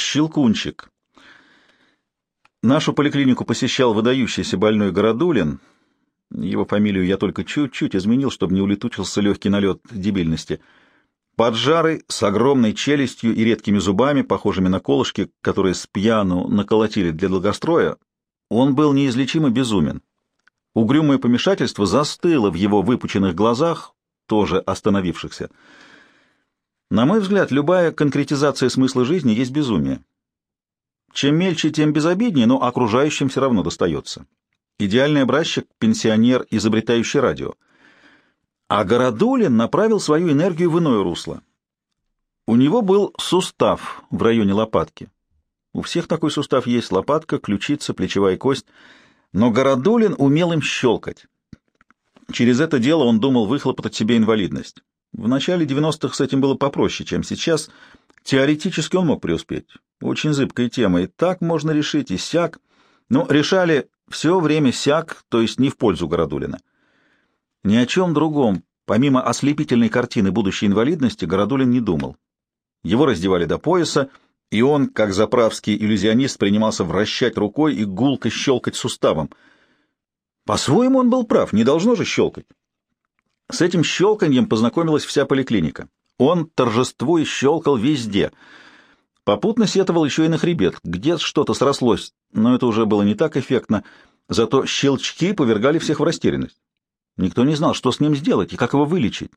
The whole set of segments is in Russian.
Щелкунчик. Нашу поликлинику посещал выдающийся больной Городулин. Его фамилию я только чуть-чуть изменил, чтобы не улетучился легкий налет дебильности. Поджарый, с огромной челюстью и редкими зубами, похожими на колышки, которые с пьяну наколотили для долгостроя, он был неизлечимо безумен. Угрюмое помешательство застыло в его выпученных глазах, тоже остановившихся. На мой взгляд, любая конкретизация смысла жизни есть безумие. Чем мельче, тем безобиднее, но окружающим все равно достается. Идеальный образчик — пенсионер, изобретающий радио. А Городулин направил свою энергию в иное русло. У него был сустав в районе лопатки. У всех такой сустав есть — лопатка, ключица, плечевая кость. Но Городулин умел им щелкать. Через это дело он думал выхлопотать себе инвалидность. В начале 90-х с этим было попроще, чем сейчас. Теоретически он мог преуспеть. Очень зыбкая тема. И так можно решить, и сяк. Но решали все время сяк, то есть не в пользу Городулина. Ни о чем другом, помимо ослепительной картины будущей инвалидности, Городулин не думал. Его раздевали до пояса, и он, как заправский иллюзионист, принимался вращать рукой и гулко щелкать суставом. По-своему он был прав, не должно же щелкать. С этим щелканьем познакомилась вся поликлиника. Он торжествуя щелкал везде. Попутно сетовал еще и на хребет, где что-то срослось, но это уже было не так эффектно, зато щелчки повергали всех в растерянность. Никто не знал, что с ним сделать и как его вылечить.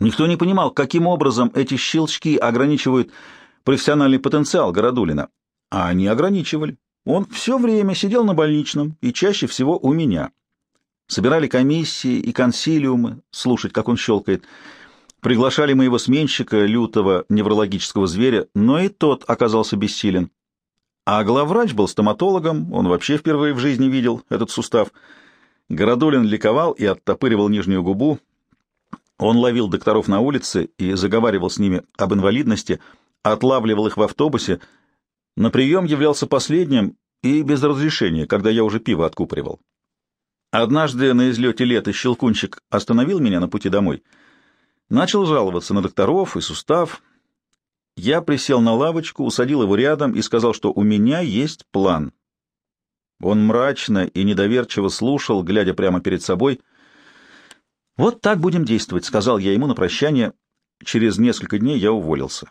Никто не понимал, каким образом эти щелчки ограничивают профессиональный потенциал Городулина. А они ограничивали. Он все время сидел на больничном, и чаще всего у меня. Собирали комиссии и консилиумы, слушать, как он щелкает. Приглашали моего сменщика, лютого неврологического зверя, но и тот оказался бессилен. А главврач был стоматологом, он вообще впервые в жизни видел этот сустав. Городулин ликовал и оттопыривал нижнюю губу. Он ловил докторов на улице и заговаривал с ними об инвалидности, отлавливал их в автобусе. На прием являлся последним и без разрешения, когда я уже пиво откупоривал. Однажды на излете лета Щелкунчик остановил меня на пути домой. Начал жаловаться на докторов и сустав. Я присел на лавочку, усадил его рядом и сказал, что у меня есть план. Он мрачно и недоверчиво слушал, глядя прямо перед собой. «Вот так будем действовать», — сказал я ему на прощание. Через несколько дней я уволился.